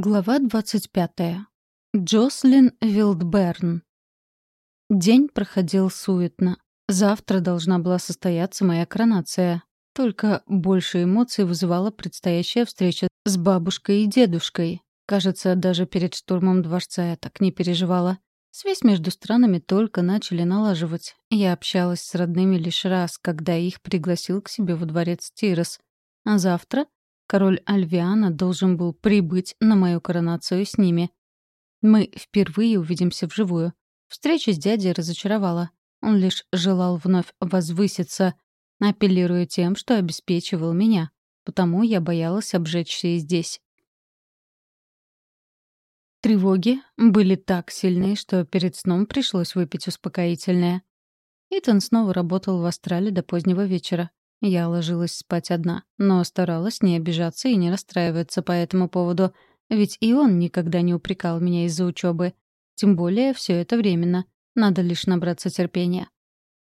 Глава 25. Джослин Вилдберн. День проходил суетно. Завтра должна была состояться моя коронация. Только больше эмоций вызывала предстоящая встреча с бабушкой и дедушкой. Кажется, даже перед штурмом дворца я так не переживала. Связь между странами только начали налаживать. Я общалась с родными лишь раз, когда их пригласил к себе во дворец Тирос. А завтра Король Альвиана должен был прибыть на мою коронацию с ними. Мы впервые увидимся вживую. Встреча с дядей разочаровала. Он лишь желал вновь возвыситься, апеллируя тем, что обеспечивал меня. Потому я боялась обжечься и здесь. Тревоги были так сильны, что перед сном пришлось выпить успокоительное. Итан снова работал в Астрале до позднего вечера. Я ложилась спать одна, но старалась не обижаться и не расстраиваться по этому поводу, ведь и он никогда не упрекал меня из-за учебы. Тем более все это временно. Надо лишь набраться терпения.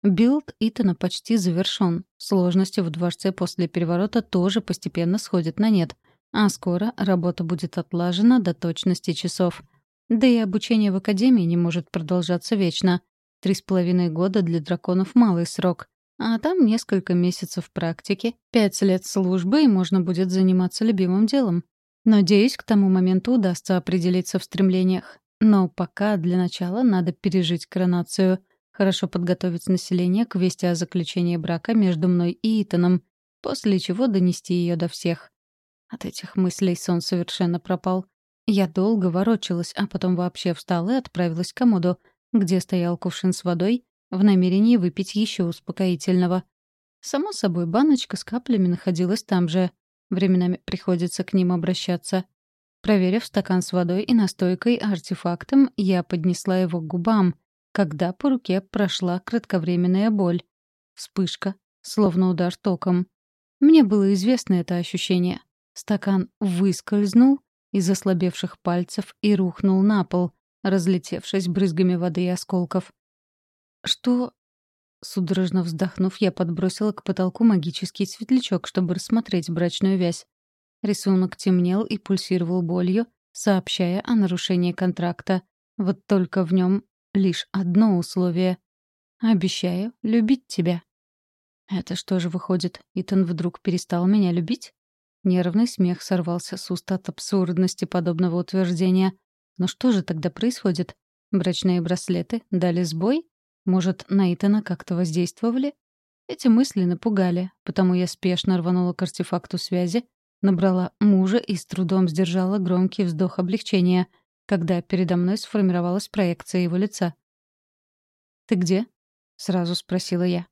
Билд Итана почти завершен. Сложности в дворце после переворота тоже постепенно сходят на нет. А скоро работа будет отлажена до точности часов. Да и обучение в академии не может продолжаться вечно. Три с половиной года для драконов — малый срок. А там несколько месяцев практики, пять лет службы, и можно будет заниматься любимым делом. Надеюсь, к тому моменту удастся определиться в стремлениях. Но пока для начала надо пережить коронацию, хорошо подготовить население к вести о заключении брака между мной и Итаном, после чего донести ее до всех. От этих мыслей сон совершенно пропал. Я долго ворочалась, а потом вообще встала и отправилась к комоду, где стоял кувшин с водой, в намерении выпить еще успокоительного. Само собой, баночка с каплями находилась там же. Временами приходится к ним обращаться. Проверив стакан с водой и настойкой артефактом, я поднесла его к губам, когда по руке прошла кратковременная боль. Вспышка, словно удар током. Мне было известно это ощущение. Стакан выскользнул из ослабевших пальцев и рухнул на пол, разлетевшись брызгами воды и осколков. «Что...» Судорожно вздохнув, я подбросила к потолку магический светлячок, чтобы рассмотреть брачную вязь. Рисунок темнел и пульсировал болью, сообщая о нарушении контракта. Вот только в нем лишь одно условие. «Обещаю любить тебя». Это что же выходит, Итан вдруг перестал меня любить? Нервный смех сорвался с уст от абсурдности подобного утверждения. Но что же тогда происходит? Брачные браслеты дали сбой? Может, на Итана как-то воздействовали? Эти мысли напугали, потому я спешно рванула к артефакту связи, набрала мужа и с трудом сдержала громкий вздох облегчения, когда передо мной сформировалась проекция его лица. «Ты где?» — сразу спросила я.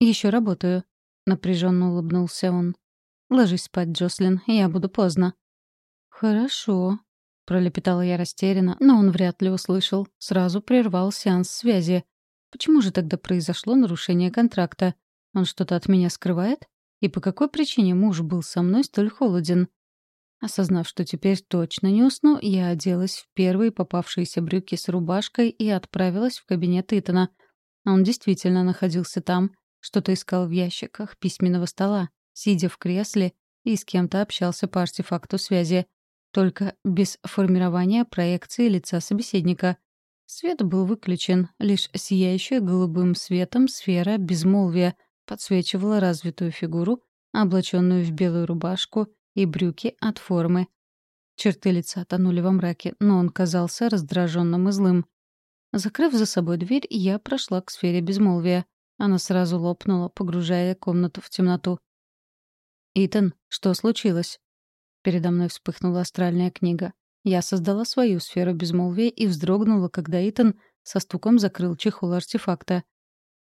«Еще работаю», — напряженно улыбнулся он. «Ложись спать, Джослин, я буду поздно». «Хорошо», — пролепетала я растерянно, но он вряд ли услышал. Сразу прервал сеанс связи. Почему же тогда произошло нарушение контракта? Он что-то от меня скрывает? И по какой причине муж был со мной столь холоден? Осознав, что теперь точно не усну, я оделась в первые попавшиеся брюки с рубашкой и отправилась в кабинет Итана. Он действительно находился там, что-то искал в ящиках письменного стола, сидя в кресле и с кем-то общался по артефакту связи, только без формирования проекции лица собеседника. Свет был выключен, лишь сияющая голубым светом сфера безмолвия подсвечивала развитую фигуру, облаченную в белую рубашку и брюки от формы. Черты лица тонули во мраке, но он казался раздраженным и злым. Закрыв за собой дверь, я прошла к сфере безмолвия. Она сразу лопнула, погружая комнату в темноту. «Итан, что случилось?» Передо мной вспыхнула астральная книга. Я создала свою сферу безмолвия и вздрогнула, когда Итан со стуком закрыл чехол артефакта.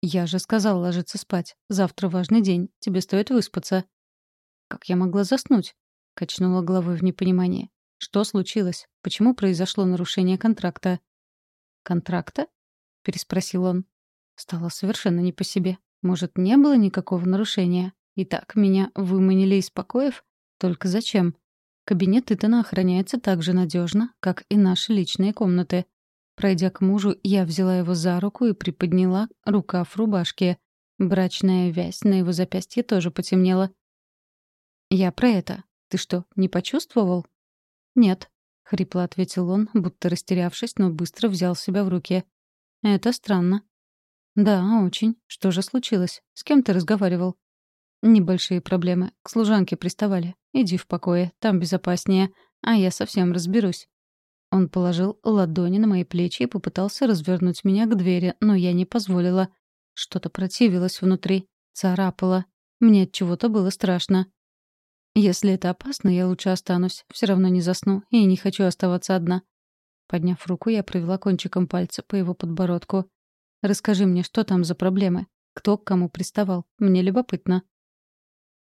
«Я же сказал ложиться спать. Завтра важный день. Тебе стоит выспаться». «Как я могла заснуть?» — качнула головой в непонимании. «Что случилось? Почему произошло нарушение контракта?» «Контракта?» — переспросил он. Стало совершенно не по себе. Может, не было никакого нарушения? И так меня выманили из покоев? Только зачем? Кабинет Итана охраняется так же надежно, как и наши личные комнаты. Пройдя к мужу, я взяла его за руку и приподняла рукав рубашки. Брачная вязь на его запястье тоже потемнела. «Я про это. Ты что, не почувствовал?» «Нет», — хрипло ответил он, будто растерявшись, но быстро взял себя в руки. «Это странно». «Да, очень. Что же случилось? С кем ты разговаривал?» «Небольшие проблемы. К служанке приставали. Иди в покое, там безопаснее, а я совсем разберусь». Он положил ладони на мои плечи и попытался развернуть меня к двери, но я не позволила. Что-то противилось внутри, царапало. Мне от чего-то было страшно. Если это опасно, я лучше останусь. Все равно не засну и не хочу оставаться одна. Подняв руку, я провела кончиком пальца по его подбородку. «Расскажи мне, что там за проблемы? Кто к кому приставал? Мне любопытно».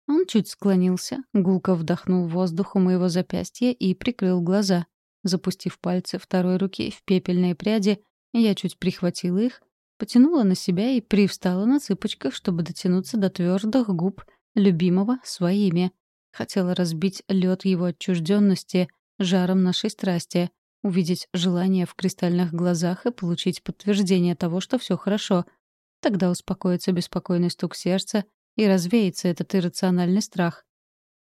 Он чуть склонился, гулко вдохнул воздух у моего запястья и прикрыл глаза. Запустив пальцы второй руки в пепельные пряди, я чуть прихватила их, потянула на себя и привстала на цыпочках, чтобы дотянуться до твердых губ любимого своими. Хотела разбить лед его отчужденности жаром нашей страсти, увидеть желание в кристальных глазах и получить подтверждение того, что все хорошо. Тогда успокоится беспокойный стук сердца и развеется этот иррациональный страх.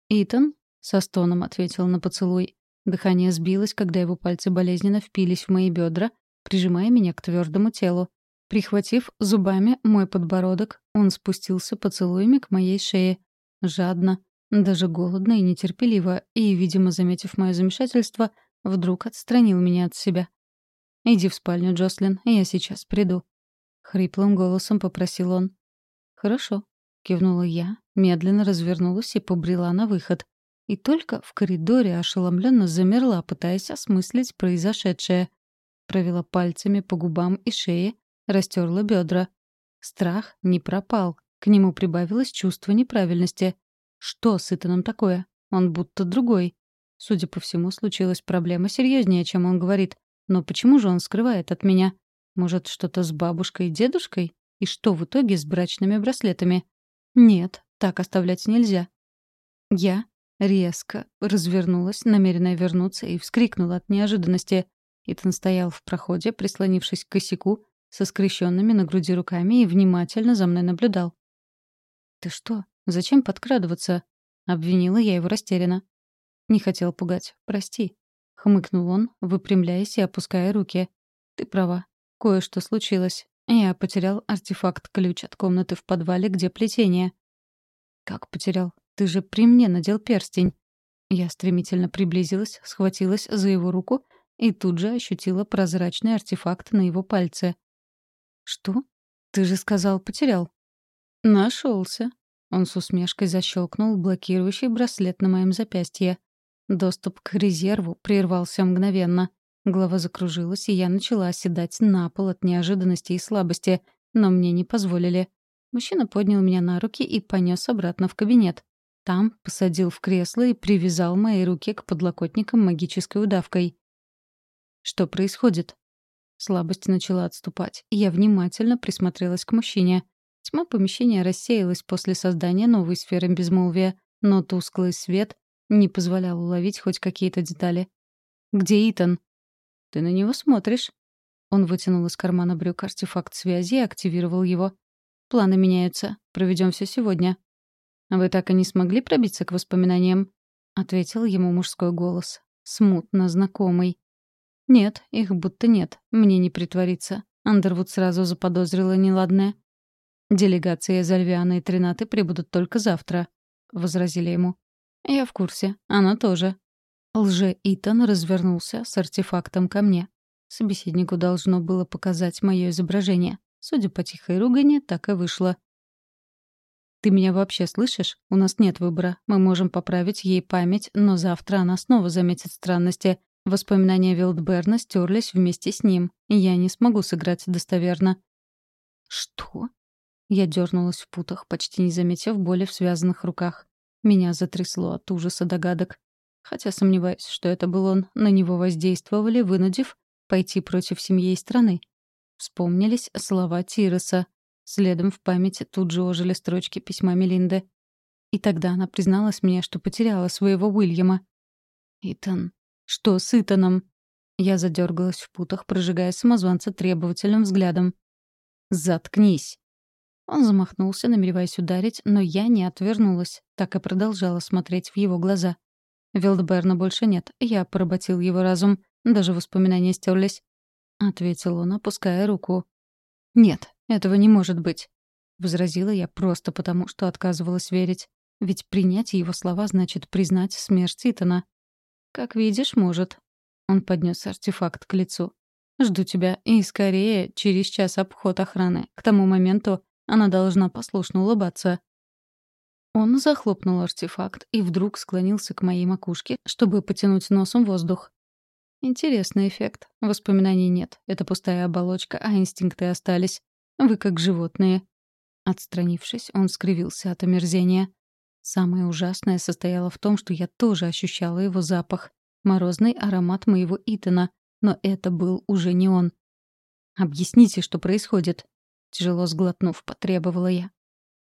«Итан?» — со стоном ответил на поцелуй. Дыхание сбилось, когда его пальцы болезненно впились в мои бедра, прижимая меня к твердому телу. Прихватив зубами мой подбородок, он спустился поцелуями к моей шее. Жадно, даже голодно и нетерпеливо, и, видимо, заметив мое замешательство, вдруг отстранил меня от себя. «Иди в спальню, Джослин, я сейчас приду». Хриплым голосом попросил он. «Хорошо», — кивнула я, медленно развернулась и побрела на выход. И только в коридоре ошеломленно замерла, пытаясь осмыслить произошедшее. Провела пальцами по губам и шее, растерла бедра. Страх не пропал, к нему прибавилось чувство неправильности. Что с Итаном такое? Он будто другой. Судя по всему, случилась проблема серьезнее, чем он говорит. Но почему же он скрывает от меня? Может, что-то с бабушкой и дедушкой? И что в итоге с брачными браслетами? Нет, так оставлять нельзя. Я резко развернулась, намеренная вернуться, и вскрикнула от неожиданности. Итан стоял в проходе, прислонившись к косяку, со скрещенными на груди руками и внимательно за мной наблюдал. «Ты что, Зачем подкрадываться?» — обвинила я его растерянно. «Не хотел пугать. Прости», — хмыкнул он, выпрямляясь и опуская руки. «Ты права. Кое-что случилось. Я потерял артефакт-ключ от комнаты в подвале, где плетение». «Как потерял? Ты же при мне надел перстень». Я стремительно приблизилась, схватилась за его руку и тут же ощутила прозрачный артефакт на его пальце. «Что? Ты же сказал, потерял». «Нашелся», он с усмешкой защелкнул блокирующий браслет на моем запястье. Доступ к резерву прервался мгновенно. Голова закружилась, и я начала оседать на пол от неожиданности и слабости, но мне не позволили. Мужчина поднял меня на руки и понес обратно в кабинет. Там посадил в кресло и привязал мои руки к подлокотникам магической удавкой. «Что происходит?» Слабость начала отступать, и я внимательно присмотрелась к мужчине. Тьма помещения рассеялась после создания новой сферы безмолвия, но тусклый свет не позволял уловить хоть какие-то детали. «Где Итан?» «Ты на него смотришь». Он вытянул из кармана брюк артефакт связи и активировал его. «Планы меняются. Проведем все сегодня». «Вы так и не смогли пробиться к воспоминаниям?» — ответил ему мужской голос. Смутно знакомый. «Нет, их будто нет. Мне не притвориться». Андервуд сразу заподозрила неладное. «Делегация из Альвианы и Тринаты прибудут только завтра», — возразили ему. «Я в курсе. Она тоже». Лже-Итан развернулся с артефактом ко мне. Собеседнику должно было показать мое изображение. Судя по тихой ругани, так и вышло. «Ты меня вообще слышишь? У нас нет выбора. Мы можем поправить ей память, но завтра она снова заметит странности. Воспоминания Вилдберна стерлись вместе с ним. И я не смогу сыграть достоверно». «Что?» Я дернулась в путах, почти не заметив боли в связанных руках. Меня затрясло от ужаса догадок. Хотя сомневаюсь, что это был он. На него воздействовали, вынудив пойти против семьи и страны. Вспомнились слова Тироса. Следом в памяти тут же ожили строчки письма Мелинды. И тогда она призналась мне, что потеряла своего Уильяма. «Итан. Что с Итаном?» Я задергалась в путах, прожигая самозванца требовательным взглядом. «Заткнись!» Он замахнулся, намереваясь ударить, но я не отвернулась, так и продолжала смотреть в его глаза. Вилдберна больше нет. Я поработил его разум. Даже воспоминания стерлись. Ответил он, опуская руку. «Нет, этого не может быть», — возразила я просто потому, что отказывалась верить. Ведь принять его слова значит признать смерть Итана. «Как видишь, может». Он поднес артефакт к лицу. «Жду тебя, и скорее, через час обход охраны. К тому моменту она должна послушно улыбаться». Он захлопнул артефакт и вдруг склонился к моей макушке, чтобы потянуть носом воздух. Интересный эффект. Воспоминаний нет. Это пустая оболочка, а инстинкты остались. Вы как животные. Отстранившись, он скривился от омерзения. Самое ужасное состояло в том, что я тоже ощущала его запах. Морозный аромат моего Итана. Но это был уже не он. «Объясните, что происходит», — тяжело сглотнув, потребовала я.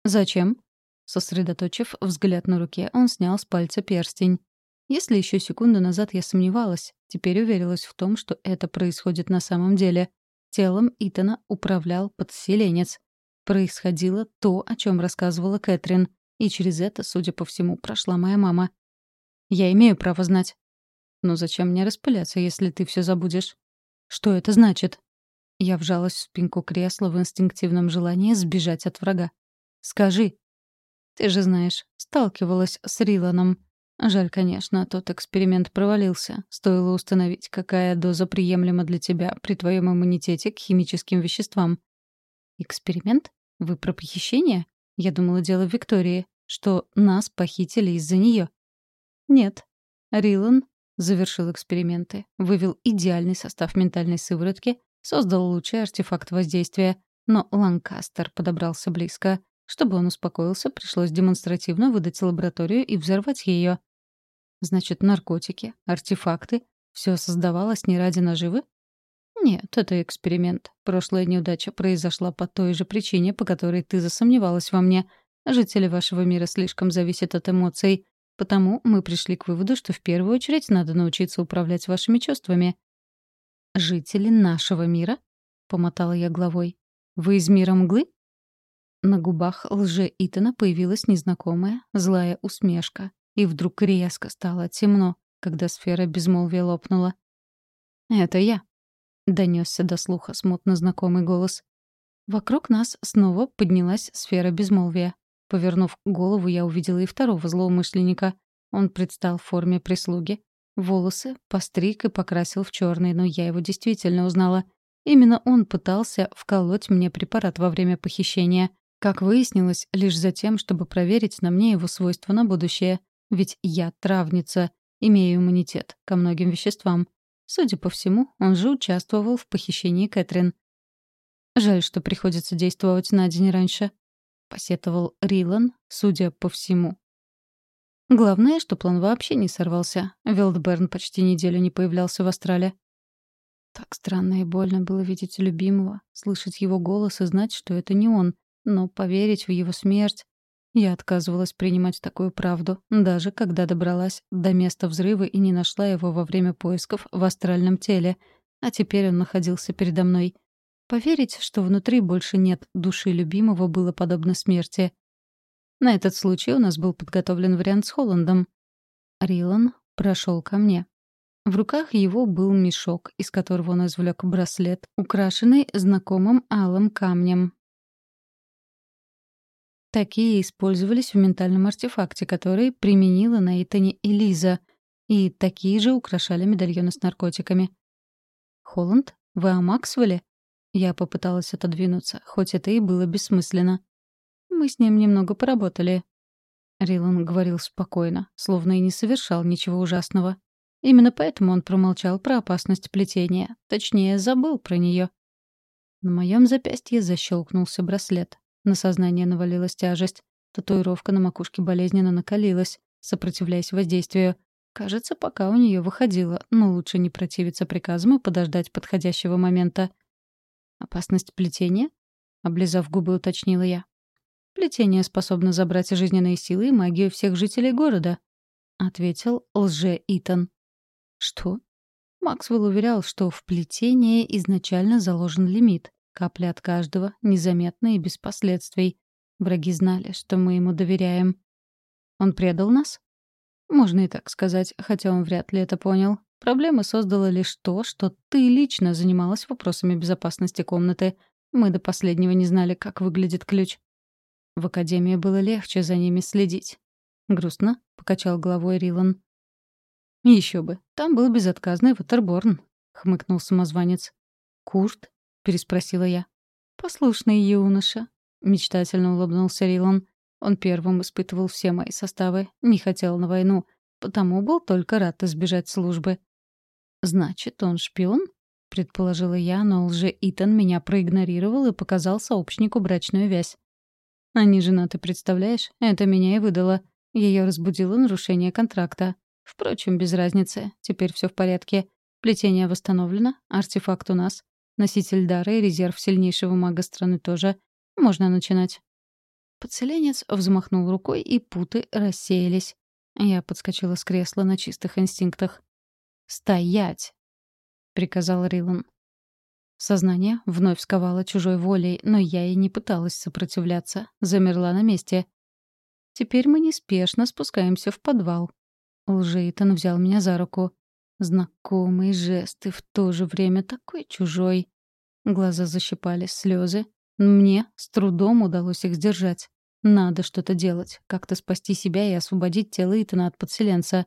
«Зачем?» Сосредоточив взгляд на руке, он снял с пальца перстень. Если еще секунду назад я сомневалась, теперь уверилась в том, что это происходит на самом деле. Телом Итана управлял подселенец. Происходило то, о чем рассказывала Кэтрин, и через это, судя по всему, прошла моя мама. Я имею право знать. Но зачем мне распыляться, если ты все забудешь? Что это значит? Я вжалась в спинку кресла в инстинктивном желании сбежать от врага. Скажи. Ты же знаешь, сталкивалась с Риланом. Жаль, конечно, тот эксперимент провалился. Стоило установить, какая доза приемлема для тебя при твоем иммунитете к химическим веществам. Эксперимент? Вы про похищение? Я думала, дело в Виктории, что нас похитили из-за нее. Нет. Рилан завершил эксперименты, вывел идеальный состав ментальной сыворотки, создал лучший артефакт воздействия, но Ланкастер подобрался близко. Чтобы он успокоился, пришлось демонстративно выдать лабораторию и взорвать ее. Значит, наркотики, артефакты — все создавалось не ради наживы? Нет, это эксперимент. Прошлая неудача произошла по той же причине, по которой ты засомневалась во мне. Жители вашего мира слишком зависят от эмоций. Потому мы пришли к выводу, что в первую очередь надо научиться управлять вашими чувствами. «Жители нашего мира?» — помотала я головой. «Вы из мира мглы?» На губах лже Итана появилась незнакомая, злая усмешка. И вдруг резко стало темно, когда сфера безмолвия лопнула. «Это я», — донесся до слуха смутно знакомый голос. Вокруг нас снова поднялась сфера безмолвия. Повернув голову, я увидела и второго злоумышленника. Он предстал в форме прислуги. Волосы постриг и покрасил в черный, но я его действительно узнала. Именно он пытался вколоть мне препарат во время похищения. Как выяснилось, лишь за тем, чтобы проверить на мне его свойства на будущее. Ведь я травница, имею иммунитет ко многим веществам. Судя по всему, он же участвовал в похищении Кэтрин. Жаль, что приходится действовать на день раньше. Посетовал Рилан, судя по всему. Главное, что план вообще не сорвался. Велдберн почти неделю не появлялся в Астрале. Так странно и больно было видеть любимого, слышать его голос и знать, что это не он, но поверить в его смерть я отказывалась принимать такую правду, даже когда добралась до места взрыва и не нашла его во время поисков в астральном теле, а теперь он находился передо мной. Поверить, что внутри больше нет души любимого, было подобно смерти. На этот случай у нас был подготовлен вариант с Холландом. Рилан прошел ко мне. В руках его был мешок, из которого он извлек браслет, украшенный знакомым алым камнем, Такие использовались в ментальном артефакте, который применила на Итане Элиза, и такие же украшали медальоны с наркотиками. «Холланд? Вы о Максвелле?» Я попыталась отодвинуться, хоть это и было бессмысленно. «Мы с ним немного поработали». Рилан говорил спокойно, словно и не совершал ничего ужасного. Именно поэтому он промолчал про опасность плетения. Точнее, забыл про нее. На моем запястье защелкнулся браслет. На сознание навалилась тяжесть. Татуировка на макушке болезненно накалилась, сопротивляясь воздействию. Кажется, пока у нее выходило, но лучше не противиться приказам и подождать подходящего момента. «Опасность плетения?» — облизав губы, уточнила я. «Плетение способно забрать жизненные силы и магию всех жителей города», — ответил лже-Итан. «Что?» Максвелл уверял, что в плетение изначально заложен лимит. Капля от каждого, незаметно и без последствий. Враги знали, что мы ему доверяем. Он предал нас? Можно и так сказать, хотя он вряд ли это понял. Проблемы создало лишь то, что ты лично занималась вопросами безопасности комнаты. Мы до последнего не знали, как выглядит ключ. В академии было легче за ними следить. Грустно покачал головой Рилан. Еще бы. Там был безотказный Ватерборн, хмыкнул самозванец. Курт? Переспросила я. Послушный юноша, мечтательно улыбнулся Рилан. Он первым испытывал все мои составы, не хотел на войну, потому был только рад избежать службы. «Значит, он шпион?» — предположила я, но лже Итан меня проигнорировал и показал сообщнику брачную вязь. «Они женаты, представляешь? Это меня и выдало. Ее разбудило нарушение контракта. Впрочем, без разницы. Теперь все в порядке. Плетение восстановлено, артефакт у нас. Носитель дара и резерв сильнейшего мага страны тоже. Можно начинать». Подселенец взмахнул рукой, и путы рассеялись. Я подскочила с кресла на чистых инстинктах. «Стоять!» — приказал Рилан. Сознание вновь сковало чужой волей, но я и не пыталась сопротивляться, замерла на месте. Теперь мы неспешно спускаемся в подвал. Лжейтон взял меня за руку. Знакомый жест и в то же время такой чужой. Глаза защипали слезы. Мне с трудом удалось их сдержать. Надо что-то делать, как-то спасти себя и освободить тело Итана от подселенца.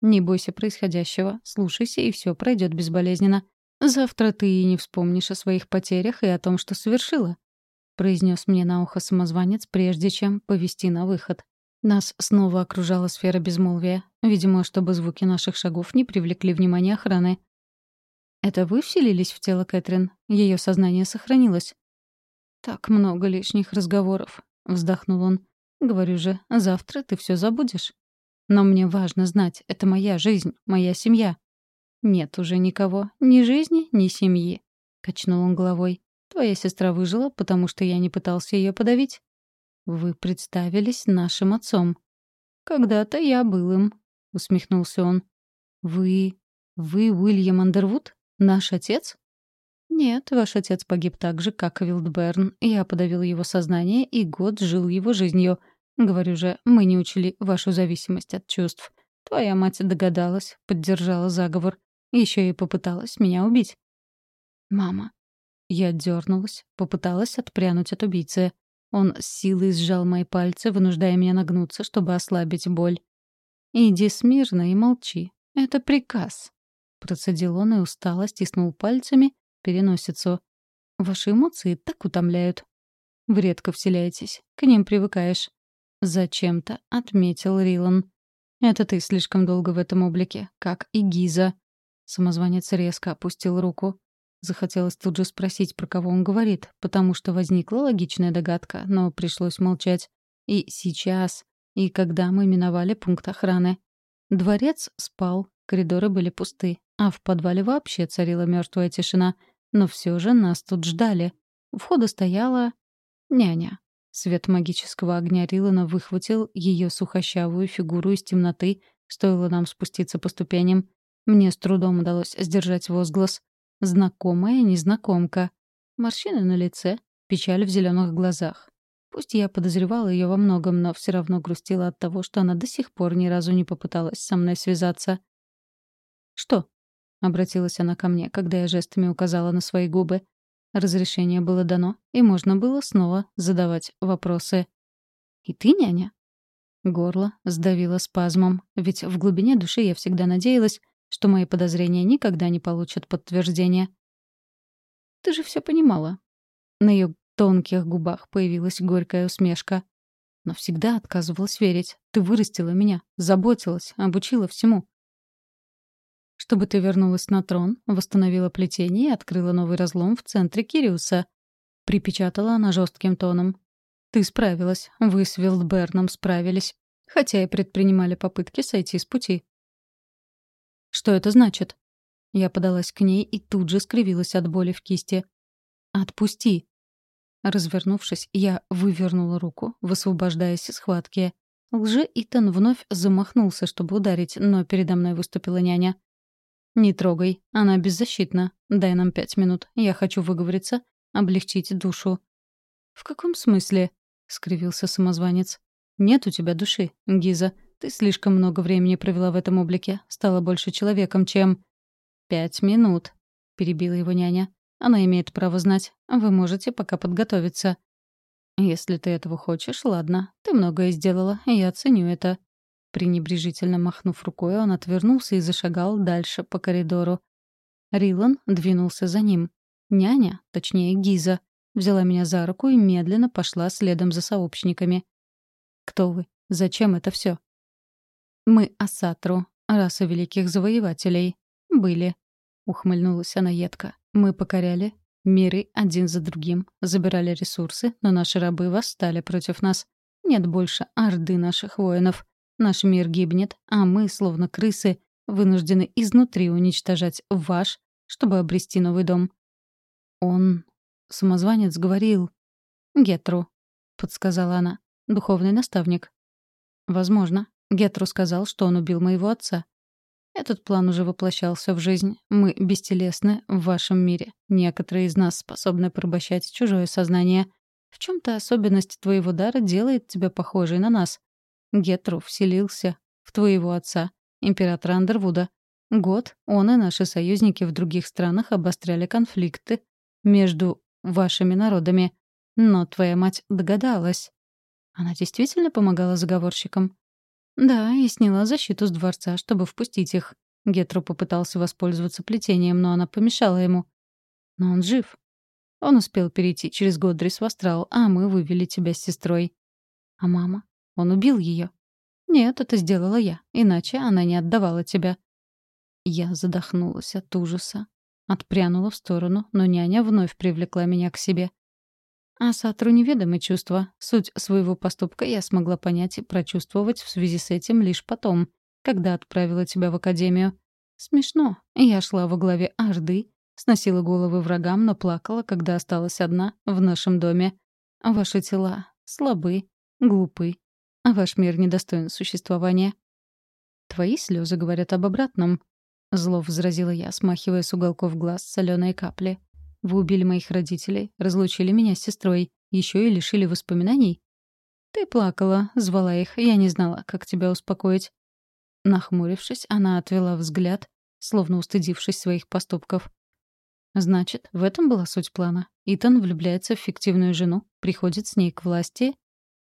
Не бойся происходящего, слушайся, и все пройдет безболезненно. Завтра ты и не вспомнишь о своих потерях и о том, что совершила», — произнес мне на ухо самозванец, прежде чем повести на выход. Нас снова окружала сфера безмолвия, видимо, чтобы звуки наших шагов не привлекли внимания охраны. «Это вы вселились в тело Кэтрин? Ее сознание сохранилось?» «Так много лишних разговоров», — вздохнул он. «Говорю же, завтра ты все забудешь». Но мне важно знать, это моя жизнь, моя семья. Нет уже никого, ни жизни, ни семьи. Качнул он головой. Твоя сестра выжила, потому что я не пытался ее подавить. Вы представились нашим отцом. Когда-то я был им, усмехнулся он. Вы... вы Уильям Андервуд? Наш отец? Нет, ваш отец погиб так же, как и Вилдберн. Я подавил его сознание и год жил его жизнью — Говорю же, мы не учили вашу зависимость от чувств. Твоя мать догадалась, поддержала заговор. Еще и попыталась меня убить. Мама. Я дернулась, попыталась отпрянуть от убийцы. Он с силой сжал мои пальцы, вынуждая меня нагнуться, чтобы ослабить боль. «Иди смирно и молчи. Это приказ», — процедил он и устало стиснул пальцами переносицу. «Ваши эмоции так утомляют. Вы редко вселяетесь, к ним привыкаешь. Зачем-то отметил Рилан. «Это ты слишком долго в этом облике, как и Гиза». Самозванец резко опустил руку. Захотелось тут же спросить, про кого он говорит, потому что возникла логичная догадка, но пришлось молчать. И сейчас, и когда мы миновали пункт охраны. Дворец спал, коридоры были пусты, а в подвале вообще царила мертвая тишина. Но все же нас тут ждали. У входа стояла няня. Свет магического огня Рилана выхватил ее сухощавую фигуру из темноты, стоило нам спуститься по ступеням. Мне с трудом удалось сдержать возглас. Знакомая незнакомка. Морщины на лице, печаль в зеленых глазах. Пусть я подозревала ее во многом, но все равно грустила от того, что она до сих пор ни разу не попыталась со мной связаться. «Что?» — обратилась она ко мне, когда я жестами указала на свои губы. Разрешение было дано, и можно было снова задавать вопросы. «И ты, няня?» Горло сдавило спазмом, ведь в глубине души я всегда надеялась, что мои подозрения никогда не получат подтверждения. «Ты же все понимала». На ее тонких губах появилась горькая усмешка. Но всегда отказывалась верить. Ты вырастила меня, заботилась, обучила всему чтобы ты вернулась на трон, восстановила плетение и открыла новый разлом в центре Кириуса. Припечатала она жестким тоном. Ты справилась, вы с Вилдберном справились, хотя и предпринимали попытки сойти с пути. Что это значит? Я подалась к ней и тут же скривилась от боли в кисти. «Отпусти!» Развернувшись, я вывернула руку, высвобождаясь из схватки. Лжи Итан вновь замахнулся, чтобы ударить, но передо мной выступила няня. «Не трогай. Она беззащитна. Дай нам пять минут. Я хочу выговориться, облегчить душу». «В каком смысле?» — скривился самозванец. «Нет у тебя души, Гиза. Ты слишком много времени провела в этом облике, стала больше человеком, чем...» «Пять минут», — перебила его няня. «Она имеет право знать. Вы можете пока подготовиться». «Если ты этого хочешь, ладно. Ты многое сделала, и я ценю это». Пренебрежительно махнув рукой, он отвернулся и зашагал дальше по коридору. Рилан двинулся за ним. Няня, точнее Гиза, взяла меня за руку и медленно пошла следом за сообщниками. «Кто вы? Зачем это все? «Мы Асатру, раса великих завоевателей. Были», — ухмыльнулась она едко. «Мы покоряли миры один за другим, забирали ресурсы, но наши рабы восстали против нас. Нет больше орды наших воинов. Наш мир гибнет, а мы, словно крысы, вынуждены изнутри уничтожать ваш, чтобы обрести новый дом». Он Самозванец говорил. «Гетру», — подсказала она. «Духовный наставник». «Возможно. Гетру сказал, что он убил моего отца. Этот план уже воплощался в жизнь. Мы бестелесны в вашем мире. Некоторые из нас способны порабощать чужое сознание. В чем-то особенность твоего дара делает тебя похожей на нас. Гетру вселился в твоего отца, императора Андервуда. Год он и наши союзники в других странах обостряли конфликты между вашими народами. Но твоя мать догадалась. Она действительно помогала заговорщикам? Да, и сняла защиту с дворца, чтобы впустить их. Гетру попытался воспользоваться плетением, но она помешала ему. Но он жив. Он успел перейти через Годрис в Астрал, а мы вывели тебя с сестрой. А мама? Он убил ее. Нет, это сделала я, иначе она не отдавала тебя. Я задохнулась от ужаса. Отпрянула в сторону, но няня вновь привлекла меня к себе. А Сатру неведомы чувства. Суть своего поступка я смогла понять и прочувствовать в связи с этим лишь потом, когда отправила тебя в академию. Смешно. Я шла во главе Орды, сносила головы врагам, но плакала, когда осталась одна в нашем доме. Ваши тела слабы, глупы, а ваш мир недостоин существования. Твои слезы говорят об обратном. Зло возразила я, смахивая с уголков глаз соленые капли. «Вы убили моих родителей, разлучили меня с сестрой, еще и лишили воспоминаний?» «Ты плакала, звала их, я не знала, как тебя успокоить». Нахмурившись, она отвела взгляд, словно устыдившись своих поступков. «Значит, в этом была суть плана. Итан влюбляется в фиктивную жену, приходит с ней к власти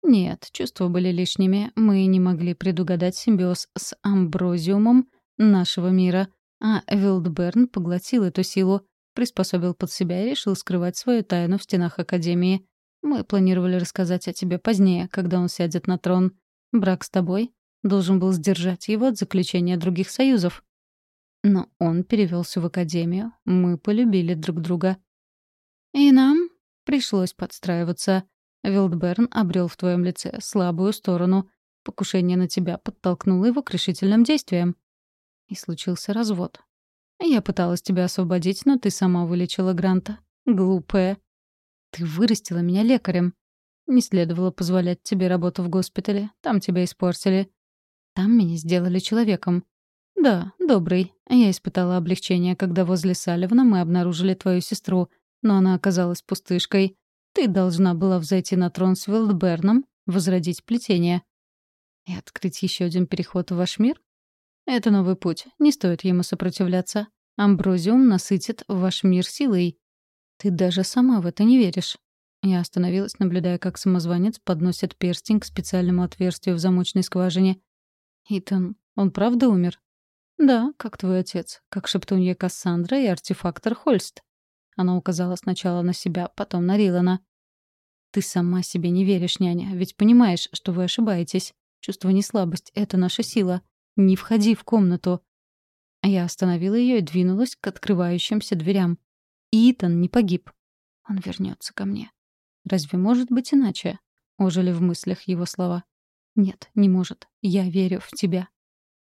нет, чувства были лишними. Мы не могли предугадать симбиоз с амброзиумом нашего мира, а Вилдберн поглотил эту силу, приспособил под себя и решил скрывать свою тайну в стенах Академии. Мы планировали рассказать о тебе позднее, когда он сядет на трон. Брак с тобой должен был сдержать его от заключения других союзов. Но он перевелся в Академию, мы полюбили друг друга. И нам пришлось подстраиваться. Вилдберн обрел в твоем лице слабую сторону. Покушение на тебя подтолкнуло его к решительным действиям. И случился развод. Я пыталась тебя освободить, но ты сама вылечила Гранта. Глупая. Ты вырастила меня лекарем. Не следовало позволять тебе работу в госпитале. Там тебя испортили. Там меня сделали человеком. Да, добрый. Я испытала облегчение, когда возле Салливана мы обнаружили твою сестру, но она оказалась пустышкой. Ты должна была взойти на трон с Вилдберном, возродить плетение. И открыть еще один переход в ваш мир? Это новый путь. Не стоит ему сопротивляться. Амброзиум насытит ваш мир силой. Ты даже сама в это не веришь. Я остановилась, наблюдая, как самозванец подносит перстень к специальному отверстию в замочной скважине. Итан, он правда умер? Да, как твой отец, как шептунья Кассандра и артефактор Хольст. Она указала сначала на себя, потом на Рилана. Ты сама себе не веришь, няня, ведь понимаешь, что вы ошибаетесь. Чувство не слабость — это наша сила. «Не входи в комнату!» Я остановила ее и двинулась к открывающимся дверям. Итан не погиб. Он вернется ко мне. Разве может быть иначе? Ожили в мыслях его слова. «Нет, не может. Я верю в тебя».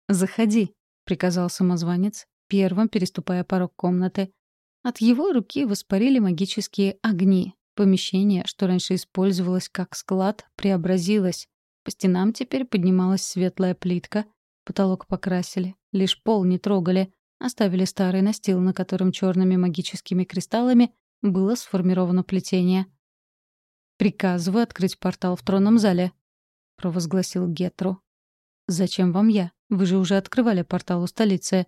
«Заходи», — приказал самозванец, первым переступая порог комнаты. От его руки воспарили магические огни. Помещение, что раньше использовалось как склад, преобразилось. По стенам теперь поднималась светлая плитка, Потолок покрасили, лишь пол не трогали, оставили старый настил, на котором черными магическими кристаллами было сформировано плетение. «Приказываю открыть портал в тронном зале», — провозгласил Гетру. «Зачем вам я? Вы же уже открывали портал у столицы».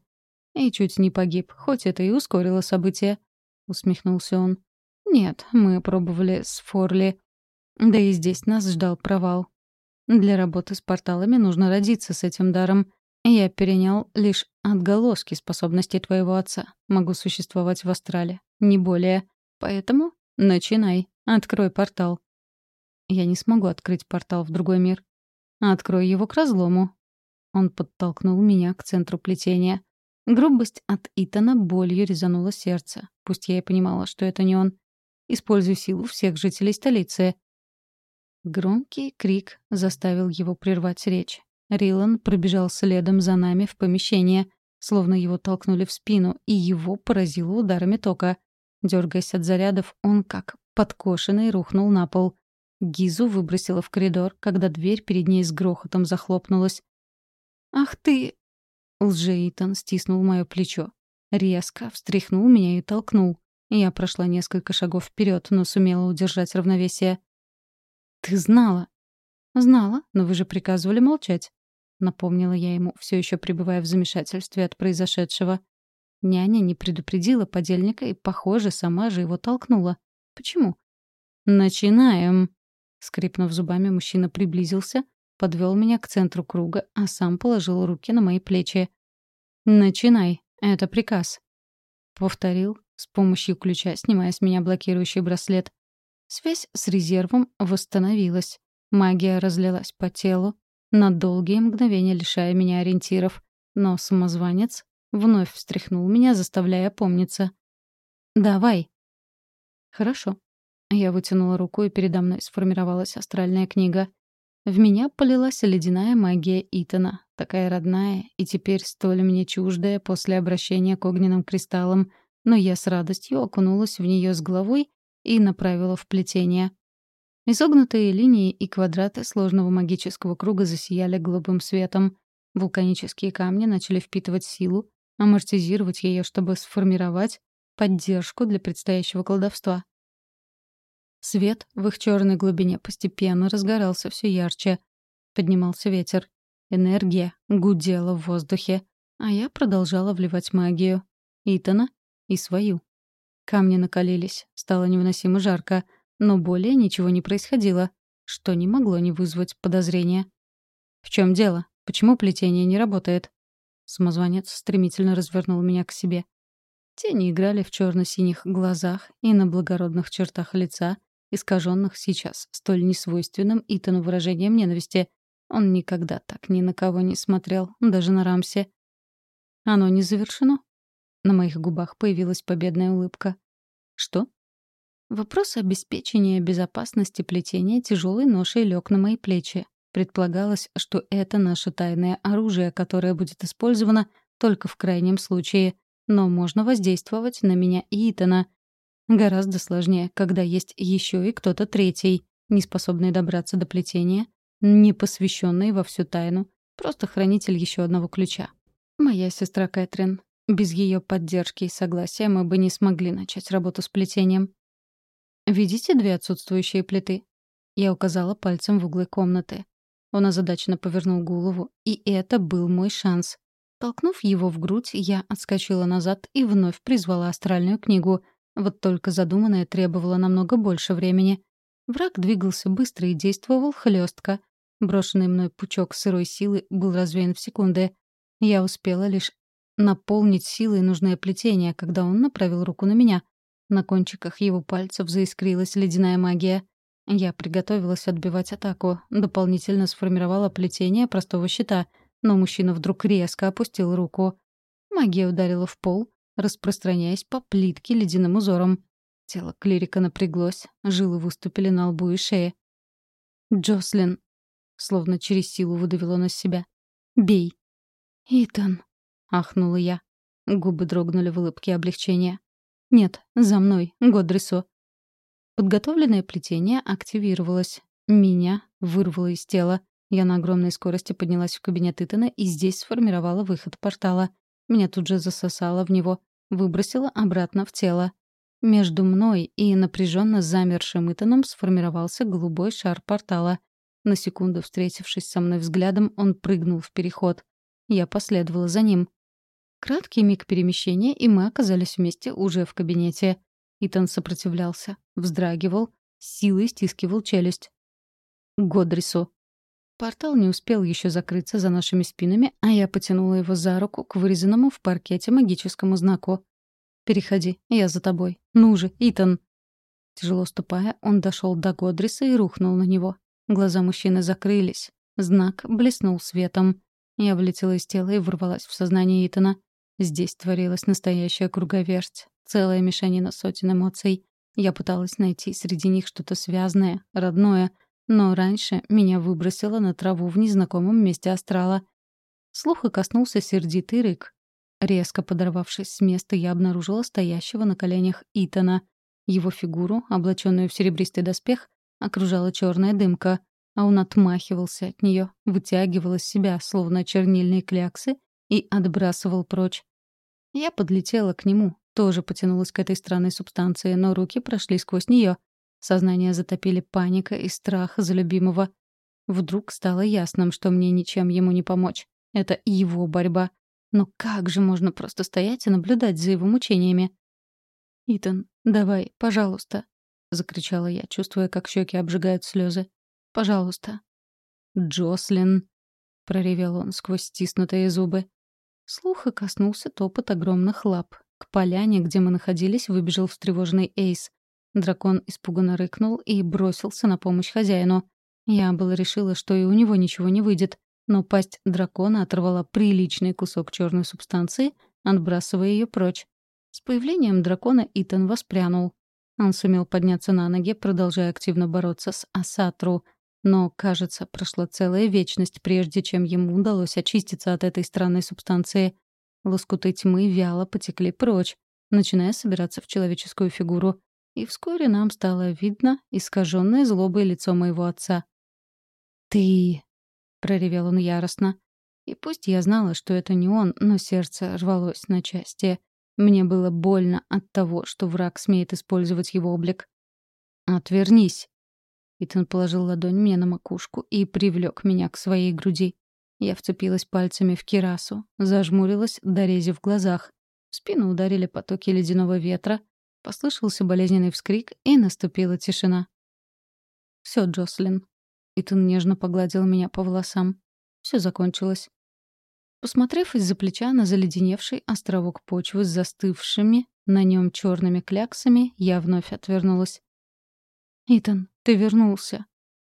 «И чуть не погиб, хоть это и ускорило события», — усмехнулся он. «Нет, мы пробовали с Форли. Да и здесь нас ждал провал. Для работы с порталами нужно родиться с этим даром. Я перенял лишь отголоски способностей твоего отца. Могу существовать в Астрале, не более. Поэтому начинай, открой портал. Я не смогу открыть портал в другой мир. Открой его к разлому. Он подтолкнул меня к центру плетения. Грубость от Итана болью резанула сердце. Пусть я и понимала, что это не он. Используй силу всех жителей столицы. Громкий крик заставил его прервать речь. Рилан пробежал следом за нами в помещение, словно его толкнули в спину, и его поразило ударами тока. Дергаясь от зарядов, он, как подкошенный, рухнул на пол. Гизу выбросила в коридор, когда дверь перед ней с грохотом захлопнулась. «Ах ты!» Лжеитан стиснул мое плечо. Резко встряхнул меня и толкнул. Я прошла несколько шагов вперед, но сумела удержать равновесие. «Ты знала?» «Знала, но вы же приказывали молчать» напомнила я ему, все еще пребывая в замешательстве от произошедшего. Няня не предупредила подельника и, похоже, сама же его толкнула. Почему? «Начинаем!» Скрипнув зубами, мужчина приблизился, подвел меня к центру круга, а сам положил руки на мои плечи. «Начинай. Это приказ». Повторил, с помощью ключа снимая с меня блокирующий браслет. Связь с резервом восстановилась. Магия разлилась по телу, на долгие мгновения лишая меня ориентиров. Но самозванец вновь встряхнул меня, заставляя помниться. «Давай». «Хорошо». Я вытянула руку, и передо мной сформировалась астральная книга. В меня полилась ледяная магия Итана, такая родная и теперь столь мне чуждая после обращения к огненным кристаллам, но я с радостью окунулась в нее с головой и направила в плетение. Изогнутые линии и квадраты сложного магического круга засияли голубым светом. Вулканические камни начали впитывать силу, амортизировать ее, чтобы сформировать поддержку для предстоящего колдовства. Свет в их черной глубине постепенно разгорался все ярче. Поднимался ветер. Энергия гудела в воздухе, а я продолжала вливать магию. Итана и свою. Камни накалились, стало невыносимо жарко — но более ничего не происходило, что не могло не вызвать подозрения. «В чем дело? Почему плетение не работает?» Самозванец стремительно развернул меня к себе. Тени играли в черно-синих глазах и на благородных чертах лица, искаженных сейчас столь несвойственным Итану выражением ненависти. Он никогда так ни на кого не смотрел, даже на Рамсе. «Оно не завершено?» На моих губах появилась победная улыбка. «Что?» Вопрос обеспечения безопасности плетения тяжелой ношей лег на мои плечи. Предполагалось, что это наше тайное оружие, которое будет использовано только в крайнем случае, но можно воздействовать на меня и Итана. Гораздо сложнее, когда есть еще и кто-то третий, не способный добраться до плетения, не посвященный во всю тайну, просто хранитель еще одного ключа. Моя сестра Кэтрин. Без ее поддержки и согласия мы бы не смогли начать работу с плетением. «Видите две отсутствующие плиты?» Я указала пальцем в углы комнаты. Он озадаченно повернул голову, и это был мой шанс. Толкнув его в грудь, я отскочила назад и вновь призвала астральную книгу. Вот только задуманное требовало намного больше времени. Враг двигался быстро и действовал хлестко. Брошенный мной пучок сырой силы был развеян в секунды. Я успела лишь наполнить силой нужное плетение, когда он направил руку на меня. На кончиках его пальцев заискрилась ледяная магия. Я приготовилась отбивать атаку, дополнительно сформировала плетение простого щита, но мужчина вдруг резко опустил руку. Магия ударила в пол, распространяясь по плитке ледяным узором. Тело клирика напряглось, жилы выступили на лбу и шее. «Джослин!» — словно через силу выдавил он из себя. «Бей!» «Итан!» — ахнула я. Губы дрогнули в улыбке облегчения. «Нет, за мной, Годрисо». Подготовленное плетение активировалось. Меня вырвало из тела. Я на огромной скорости поднялась в кабинет Итана и здесь сформировала выход портала. Меня тут же засосало в него, выбросило обратно в тело. Между мной и напряженно замершим Итаном сформировался голубой шар портала. На секунду встретившись со мной взглядом, он прыгнул в переход. Я последовала за ним. Краткий миг перемещения, и мы оказались вместе уже в кабинете. Итан сопротивлялся, вздрагивал, силой стискивал челюсть. Годрису. Портал не успел еще закрыться за нашими спинами, а я потянула его за руку к вырезанному в паркете магическому знаку. «Переходи, я за тобой. Ну же, Итан!» Тяжело ступая, он дошел до Годриса и рухнул на него. Глаза мужчины закрылись. Знак блеснул светом. Я влетела из тела и ворвалась в сознание Итана. Здесь творилась настоящая круговерть, целая мешанина сотен эмоций. Я пыталась найти среди них что-то связанное, родное, но раньше меня выбросило на траву в незнакомом месте астрала. Слуха коснулся сердитый рык. Резко подорвавшись с места, я обнаружила стоящего на коленях Итана. Его фигуру, облаченную в серебристый доспех, окружала черная дымка, а он отмахивался от нее, вытягивал из себя, словно чернильные кляксы, и отбрасывал прочь. Я подлетела к нему, тоже потянулась к этой странной субстанции, но руки прошли сквозь нее. Сознание затопили паника и страх за любимого. Вдруг стало ясным, что мне ничем ему не помочь. Это его борьба. Но как же можно просто стоять и наблюдать за его мучениями? «Итан, давай, пожалуйста», — закричала я, чувствуя, как щеки обжигают слезы. «Пожалуйста». «Джослин», — проревел он сквозь стиснутые зубы. Слуха коснулся топот огромных лап. К поляне, где мы находились, выбежал встревоженный Эйс. Дракон испуганно рыкнул и бросился на помощь хозяину. Я было решила, что и у него ничего не выйдет, но пасть дракона оторвала приличный кусок черной субстанции, отбрасывая ее прочь. С появлением дракона Итан воспрянул. Он сумел подняться на ноги, продолжая активно бороться с Асатру. Но, кажется, прошла целая вечность, прежде чем ему удалось очиститься от этой странной субстанции. Лоскуты тьмы вяло потекли прочь, начиная собираться в человеческую фигуру. И вскоре нам стало видно искаженное злобой лицо моего отца. «Ты...» — проревел он яростно. И пусть я знала, что это не он, но сердце рвалось на части. Мне было больно от того, что враг смеет использовать его облик. «Отвернись!» Итан положил ладонь мне на макушку и привлек меня к своей груди. Я вцепилась пальцами в кирасу, зажмурилась, дорезив в глазах. В спину ударили потоки ледяного ветра, послышался болезненный вскрик, и наступила тишина. «Всё, Джослин». Итан нежно погладил меня по волосам. Все закончилось. Посмотрев из-за плеча на заледеневший островок почвы с застывшими на нем черными кляксами, я вновь отвернулась. «Итан, ты вернулся!»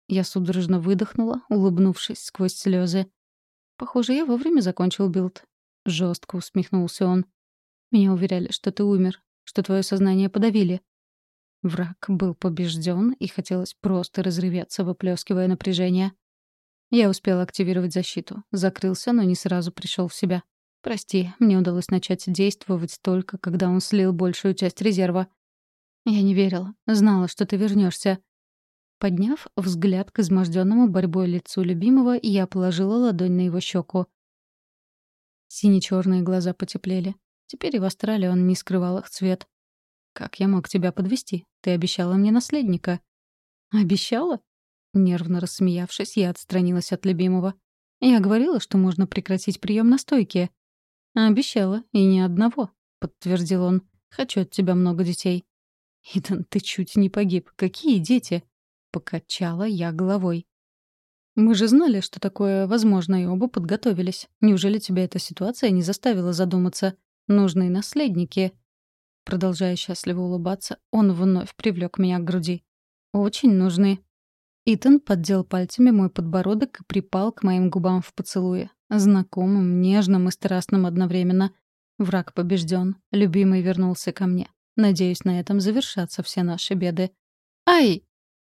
Я судорожно выдохнула, улыбнувшись сквозь слезы. «Похоже, я вовремя закончил билд». Жестко усмехнулся он. «Меня уверяли, что ты умер, что твое сознание подавили». Враг был побежден, и хотелось просто разреветься, выплескивая напряжение. Я успел активировать защиту. Закрылся, но не сразу пришел в себя. Прости, мне удалось начать действовать только, когда он слил большую часть резерва. Я не верила. Знала, что ты вернешься. Подняв взгляд к изможденному борьбой лицу любимого, я положила ладонь на его щеку. Сине-черные глаза потеплели. Теперь и в Австралии он не скрывал их цвет. «Как я мог тебя подвести? Ты обещала мне наследника». «Обещала?» Нервно рассмеявшись, я отстранилась от любимого. «Я говорила, что можно прекратить прием на стойке». «Обещала, и ни одного», — подтвердил он. «Хочу от тебя много детей». «Итан, ты чуть не погиб. Какие дети?» Покачала я головой. «Мы же знали, что такое возможно, и оба подготовились. Неужели тебя эта ситуация не заставила задуматься? Нужны наследники». Продолжая счастливо улыбаться, он вновь привлек меня к груди. «Очень нужны». Итан поддел пальцами мой подбородок и припал к моим губам в поцелуе. Знакомым, нежным и страстным одновременно. Враг побежден. Любимый вернулся ко мне. Надеюсь, на этом завершатся все наши беды. «Ай!»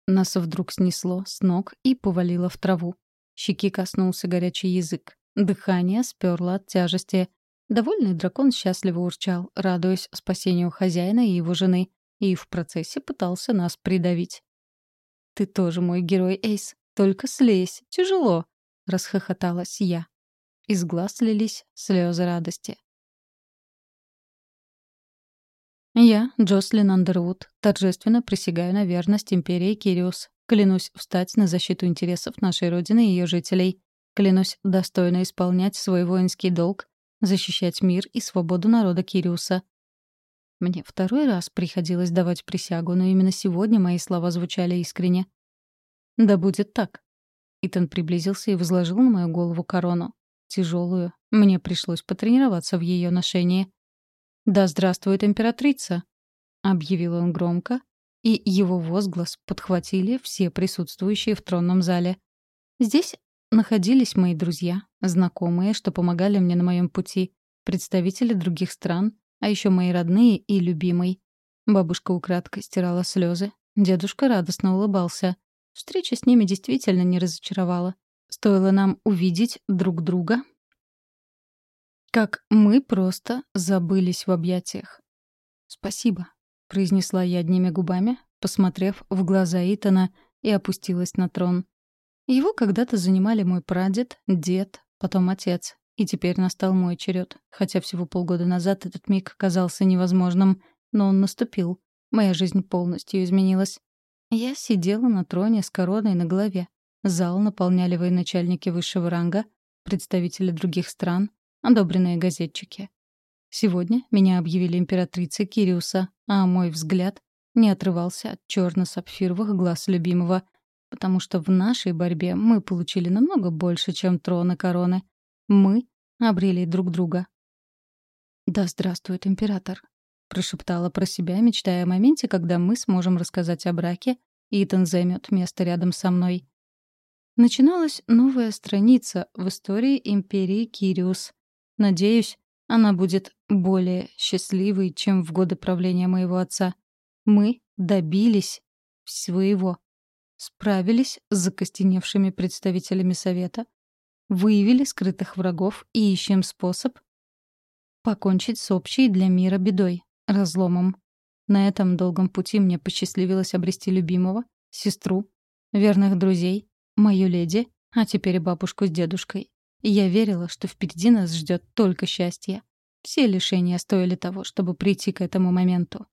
Нас вдруг снесло с ног и повалило в траву. Щеки коснулся горячий язык. Дыхание сперло от тяжести. Довольный дракон счастливо урчал, радуясь спасению хозяина и его жены, и в процессе пытался нас придавить. «Ты тоже мой герой, Эйс. Только слезь. Тяжело!» — расхохоталась я. Из глаз лились слезы радости. Я, Джослин Андервуд, торжественно присягаю на верность империи Кириус, Клянусь встать на защиту интересов нашей Родины и ее жителей. Клянусь достойно исполнять свой воинский долг, защищать мир и свободу народа Кириуса. Мне второй раз приходилось давать присягу, но именно сегодня мои слова звучали искренне. «Да будет так». Итан приблизился и возложил на мою голову корону. Тяжелую. Мне пришлось потренироваться в ее ношении. «Да здравствует императрица!» — объявил он громко, и его возглас подхватили все присутствующие в тронном зале. Здесь находились мои друзья, знакомые, что помогали мне на моем пути, представители других стран, а еще мои родные и любимый. Бабушка украдкой стирала слезы, дедушка радостно улыбался. Встреча с ними действительно не разочаровала. Стоило нам увидеть друг друга, как мы просто забылись в объятиях. «Спасибо», произнесла я одними губами, посмотрев в глаза Итана и опустилась на трон. Его когда-то занимали мой прадед, дед, потом отец, и теперь настал мой черед. Хотя всего полгода назад этот миг казался невозможным, но он наступил. Моя жизнь полностью изменилась. Я сидела на троне с короной на голове. Зал наполняли военачальники высшего ранга, представители других стран, одобренные газетчики. Сегодня меня объявили императрицей Кириуса, а мой взгляд не отрывался от черно-сапфировых глаз любимого, потому что в нашей борьбе мы получили намного больше, чем трон и короны. Мы обрели друг друга. «Да здравствует император», — прошептала про себя, мечтая о моменте, когда мы сможем рассказать о браке, и Итан займет место рядом со мной. Начиналась новая страница в истории империи Кириус. Надеюсь, она будет более счастливой, чем в годы правления моего отца. Мы добились своего. Справились с закостеневшими представителями Совета, выявили скрытых врагов и ищем способ покончить с общей для мира бедой — разломом. На этом долгом пути мне посчастливилось обрести любимого, сестру, верных друзей, мою леди, а теперь и бабушку с дедушкой. Я верила, что впереди нас ждет только счастье. Все лишения стоили того, чтобы прийти к этому моменту.